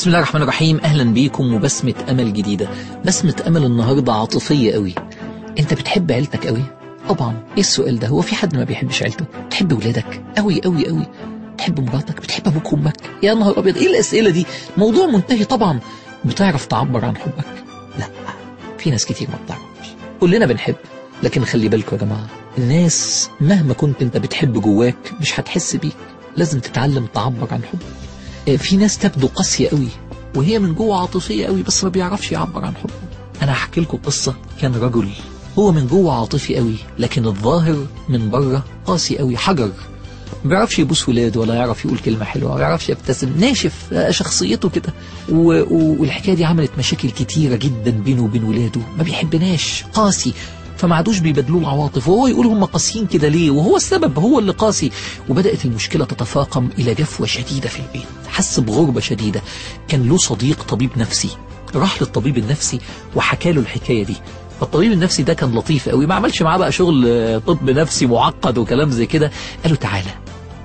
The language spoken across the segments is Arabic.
بسم الله الرحمن الرحيم. أهلا بيكم وبسمة أمل جديدة. بسمة أمل النهاردة عاطفية قوي. أنت بتحب عيلتك قوي؟ طبعا. إيه السؤال ده؟ هو في حد ما بيحبش عيلته؟ تحب ولادك؟ قوي قوي قوي. تحب مراتك؟ بتحب أبوك وأمك؟ يا نهار أبيض إيه الأسئلة دي؟ موضوع منتهي طبعا. بتعرف تعبر عن حبك؟ لا. في ناس كتير ما بتعرفش. كلنا بنحب. لكن خلي بالكم يا جماعة الناس مهما كنت أنت بتحب جواك مش هتحس بيك. لازم تتعلم تعبر عن حبك. في ناس تبدو قاسية قوي وهي من جوه عاطفية قوي بس ما بيعرفش يعبر عن حبه. أنا هحكي لكم قصة. كان رجل هو من جوه عاطفي قوي لكن الظاهر من بره قاسي قوي حجر. ما بيعرفش يبوس ولاده ولا يعرف يقول كلمة حلوة ولا يعرفش يبتسم. ناشف آه، شخصيته كده. والحكاية دي عملت مشاكل كتيرة جدا بينه وبين ولاده. ما بيحبناش. قاسي. فما عادوش بيبادلوه العواطف وهو يقول هم قاسيين كده ليه؟ وهو السبب هو اللي قاسي. وبدأت المشكلة تتفاقم إلى جفوة شديدة في البيت حس بغربة شديدة. كان له صديق طبيب نفسي راح للطبيب النفسي وحكى له الحكاية دي. فالطبيب النفسي ده كان لطيف قوي ما عملش معاه بقى شغل آه، طب نفسي معقد وكلام زي كده. قال له تعالى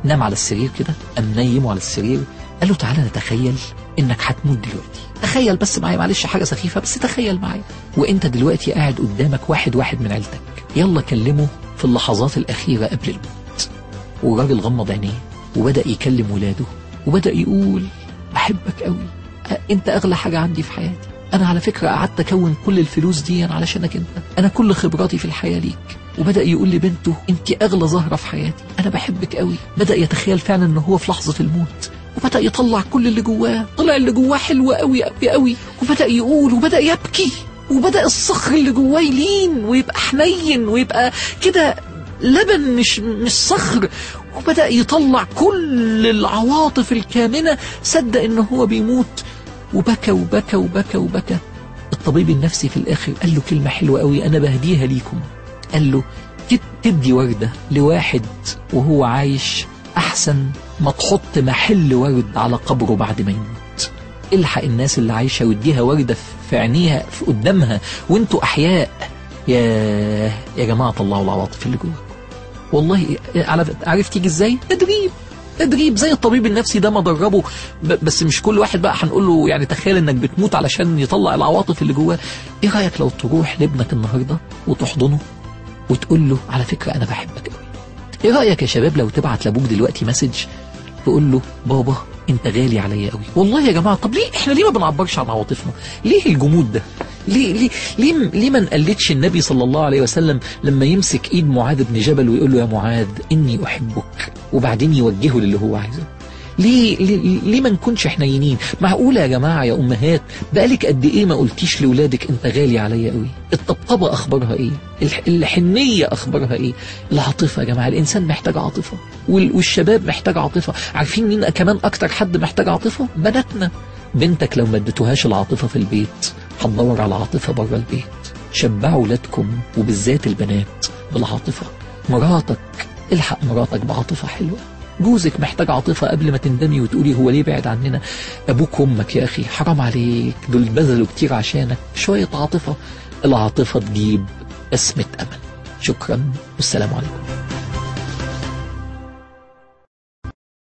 نام على السرير كده قام نيمه على السرير قال له تعالى نتخيل إنك هتموت دلوقتي. تخيل بس معايا معلش حاجة سخيفة بس تخيل معايا. وإنت دلوقتي قاعد قدامك واحد واحد من عيلتك. يلا كلمه في اللحظات الأخيرة قبل الموت. والراجل غمض عينيه وبدأ يكلم ولاده وبدأ يقول بحبك قوي. إنت أغلى حاجة عندي في حياتي. أنا على فكرة قعدت أكون كل الفلوس دي علشانك أنت. أنا كل خبراتي في الحياة ليك. وبدأ يقول لبنته انت أغلى زهرة في حياتي. أنا بحبك قوي. بدأ يتخيل فعلا ان هو في لحظة الموت. وبدأ يطلع كل اللي جواه. طلع اللي جواه حلو قوي قوي قوي. وبدأ يقول وبدأ يبكي. وبدأ الصخر اللي جواه يلين ويبقى حنين ويبقى كده لبن مش مش صخر. وبدأ يطلع كل العواطف الكامنة. صدق إن هو بيموت. وبكى وبكى وبكى وبكى. الطبيب النفسي في الآخر قال له كلمة حلوة قوي أنا بهديها ليكم. قال له تد- تدي وردة لواحد وهو عايش أحسن ما تحط محل ورد على قبره بعد ما يموت. الحق الناس اللي عايشة واديها وردة في عينيها في قدامها وانتوا أحياء. يا يا جماعة طلعوا العواطف اللي جواكم والله على عارف تيجي إزاي؟ تدريب. تدريب زي الطبيب النفسي ده ما دربه. بس مش كل واحد بقى هنقول له يعني تخيل إنك بتموت علشان يطلع العواطف اللي جواه إيه رأيك لو تروح لابنك النهارده وتحضنه وتقول له على فكرة أنا بحبك قوي إيه رأيك يا شباب لو تبعت لأبوك دلوقتي مسج تقول له بابا انت غالي عليا قوي. والله يا جماعة طب ليه إحنا ليه ما بنعبرش عن عواطفنا؟ ليه الجمود ده؟ ليه ليه ليه, ليه ما نقلدش النبي صلى الله عليه وسلم لما يمسك ايد معاذ بن جبل ويقول له يا معاذ إني أحبك وبعدين يوجهه للي هو عايزه؟ ليه ليه, ليه ما نكونش حنينين معقولة يا جماعة يا أمهات؟ بقالك قد إيه ما قلتيش لاولادك أنت غالي عليا قوي؟ الطبطبة أخبارها إيه؟ الح- الحنية أخبارها إيه؟ العاطفة يا جماعة الإنسان محتاج عاطفة. وال- والشباب محتاج عاطفة. عارفين مين كمان أكتر حد محتاج عاطفة؟ بناتنا. بنتك لو ما اديتوهاش العاطفة في البيت هتدور على عاطفة بره البيت. شبعوا ولادكم وبالذات البنات بالعاطفة. مراتك الحق مراتك بعاطفة حلوة. جوزك محتاج عاطفة قبل ما تندمي وتقولي هو ليه بعد عننا؟ أبوك وأمك يا أخي حرام عليك. دول بذلوا كتير عشانك. شوية عاطفة. العاطفة تجيب اسمة أمل. شكرا. والسلام عليكم.